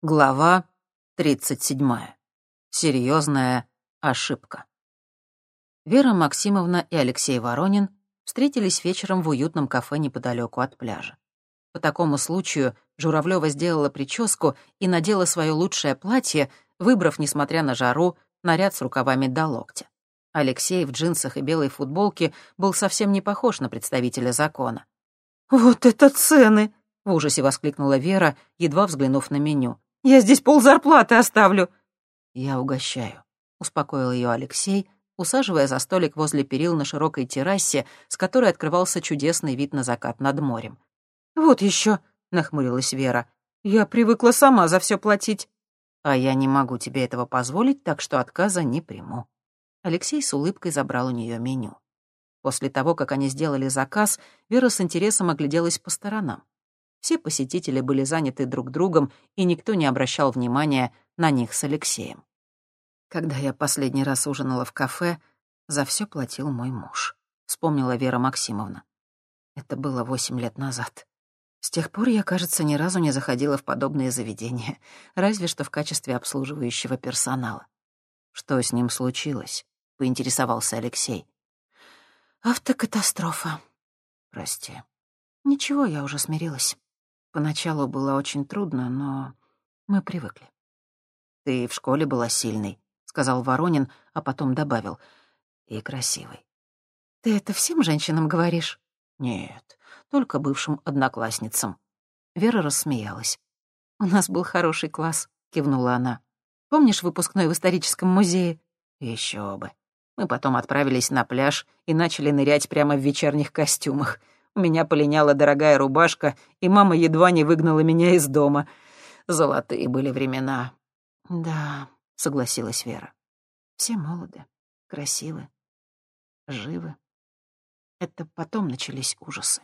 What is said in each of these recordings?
Глава 37. Серьезная ошибка. Вера Максимовна и Алексей Воронин встретились вечером в уютном кафе неподалеку от пляжа. По такому случаю Журавлева сделала прическу и надела свое лучшее платье, выбрав, несмотря на жару, наряд с рукавами до локтя. Алексей в джинсах и белой футболке был совсем не похож на представителя закона. «Вот это цены!» — в ужасе воскликнула Вера, едва взглянув на меню. Я здесь ползарплаты оставлю». «Я угощаю», — успокоил ее Алексей, усаживая за столик возле перил на широкой террасе, с которой открывался чудесный вид на закат над морем. «Вот еще», — нахмурилась Вера, — «я привыкла сама за все платить». «А я не могу тебе этого позволить, так что отказа не приму». Алексей с улыбкой забрал у нее меню. После того, как они сделали заказ, Вера с интересом огляделась по сторонам. Все посетители были заняты друг другом, и никто не обращал внимания на них с Алексеем. Когда я последний раз ужинала в кафе, за все платил мой муж, вспомнила Вера Максимовна. Это было восемь лет назад. С тех пор я, кажется, ни разу не заходила в подобные заведения, разве что в качестве обслуживающего персонала. Что с ним случилось? поинтересовался Алексей. Автокатастрофа. Прости. Ничего, я уже смирилась. Поначалу было очень трудно, но мы привыкли. «Ты в школе была сильной», — сказал Воронин, а потом добавил. «И красивой». «Ты это всем женщинам говоришь?» «Нет, только бывшим одноклассницам». Вера рассмеялась. «У нас был хороший класс», — кивнула она. «Помнишь выпускной в историческом музее?» Еще бы. Мы потом отправились на пляж и начали нырять прямо в вечерних костюмах. У меня полиняла дорогая рубашка, и мама едва не выгнала меня из дома. Золотые были времена. «Да», — согласилась Вера. «Все молоды, красивы, живы. Это потом начались ужасы».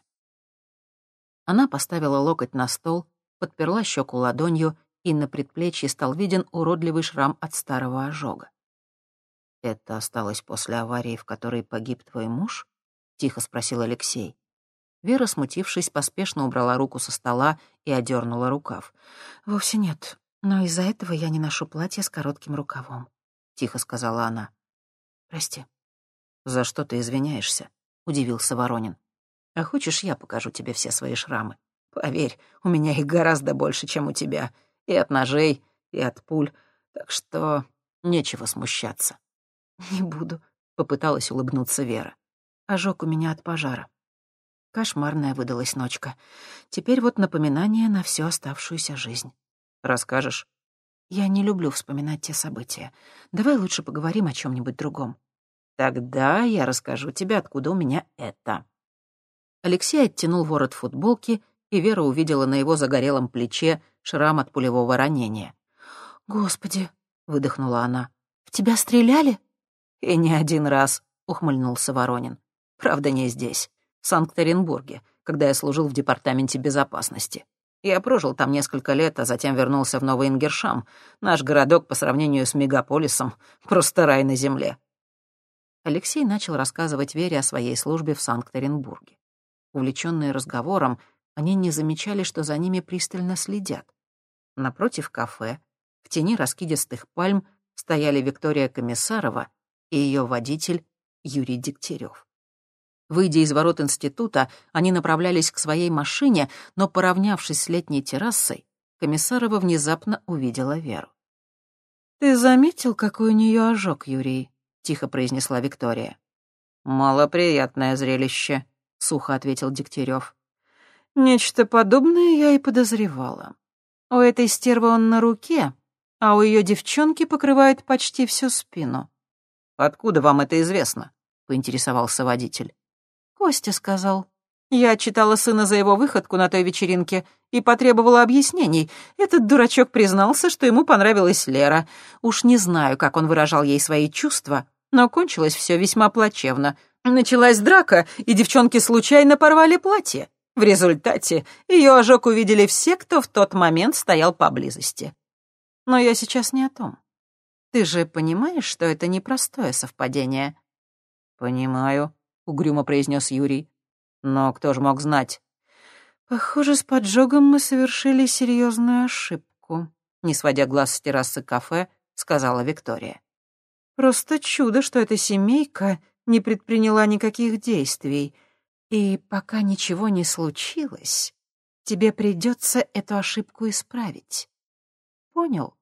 Она поставила локоть на стол, подперла щеку ладонью, и на предплечье стал виден уродливый шрам от старого ожога. «Это осталось после аварии, в которой погиб твой муж?» — тихо спросил Алексей. Вера, смутившись, поспешно убрала руку со стола и одернула рукав. «Вовсе нет, но из-за этого я не ношу платье с коротким рукавом», — тихо сказала она. «Прости». «За что ты извиняешься?» — удивился Воронин. «А хочешь, я покажу тебе все свои шрамы? Поверь, у меня их гораздо больше, чем у тебя. И от ножей, и от пуль. Так что нечего смущаться». «Не буду», — попыталась улыбнуться Вера. «Ожог у меня от пожара». Кошмарная выдалась ночка. Теперь вот напоминание на всю оставшуюся жизнь. Расскажешь? Я не люблю вспоминать те события. Давай лучше поговорим о чем нибудь другом. Тогда я расскажу тебе, откуда у меня это. Алексей оттянул ворот футболки, и Вера увидела на его загорелом плече шрам от пулевого ранения. «Господи!» — выдохнула она. «В тебя стреляли?» «И не один раз», — ухмыльнулся Воронин. «Правда, не здесь Санкт-Петербурге, когда я служил в департаменте безопасности. Я прожил там несколько лет, а затем вернулся в Новый Ингершам. Наш городок по сравнению с мегаполисом — просто рай на земле. Алексей начал рассказывать Вере о своей службе в Санкт-Петербурге. Увлеченные разговором, они не замечали, что за ними пристально следят. Напротив кафе, в тени раскидистых пальм, стояли Виктория Комиссарова и ее водитель Юрий Дегтярев. Выйдя из ворот института, они направлялись к своей машине, но, поравнявшись с летней террасой, Комиссарова внезапно увидела Веру. «Ты заметил, какой у нее ожог, Юрий?» — тихо произнесла Виктория. «Малоприятное зрелище», — сухо ответил Дегтярев. «Нечто подобное я и подозревала. У этой стервы он на руке, а у ее девчонки покрывает почти всю спину». «Откуда вам это известно?» — поинтересовался водитель. Костя сказал. Я читала сына за его выходку на той вечеринке и потребовала объяснений. Этот дурачок признался, что ему понравилась Лера. Уж не знаю, как он выражал ей свои чувства, но кончилось все весьма плачевно. Началась драка, и девчонки случайно порвали платье. В результате ее ожог увидели все, кто в тот момент стоял поблизости. Но я сейчас не о том. Ты же понимаешь, что это непростое совпадение? Понимаю, — угрюмо произнес Юрий. «Но кто же мог знать?» «Похоже, с поджогом мы совершили серьезную ошибку», — не сводя глаз с террасы кафе, сказала Виктория. «Просто чудо, что эта семейка не предприняла никаких действий. И пока ничего не случилось, тебе придется эту ошибку исправить. Понял?»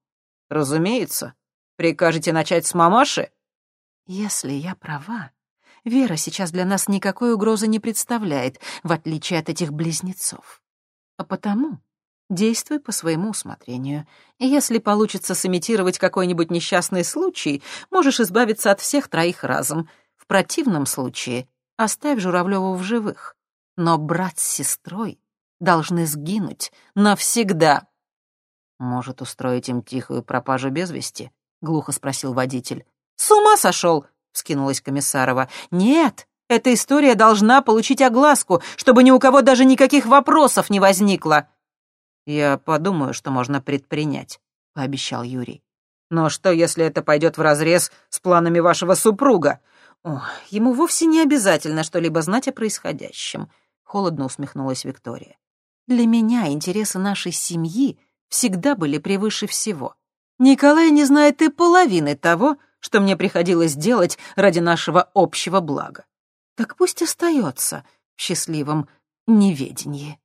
«Разумеется. Прикажете начать с мамаши?» «Если я права, Вера сейчас для нас никакой угрозы не представляет, в отличие от этих близнецов. А потому действуй по своему усмотрению. Если получится сымитировать какой-нибудь несчастный случай, можешь избавиться от всех троих разом. В противном случае оставь Журавлеву в живых. Но брат с сестрой должны сгинуть навсегда. «Может, устроить им тихую пропажу без вести?» — глухо спросил водитель. «С ума сошел!» — вскинулась Комиссарова. «Нет, эта история должна получить огласку, чтобы ни у кого даже никаких вопросов не возникло». «Я подумаю, что можно предпринять», — пообещал Юрий. «Но что, если это пойдет вразрез с планами вашего супруга?» «О, ему вовсе не обязательно что-либо знать о происходящем», — холодно усмехнулась Виктория. «Для меня интересы нашей семьи всегда были превыше всего. Николай не знает и половины того, что мне приходилось делать ради нашего общего блага. Так пусть остается в счастливом неведении.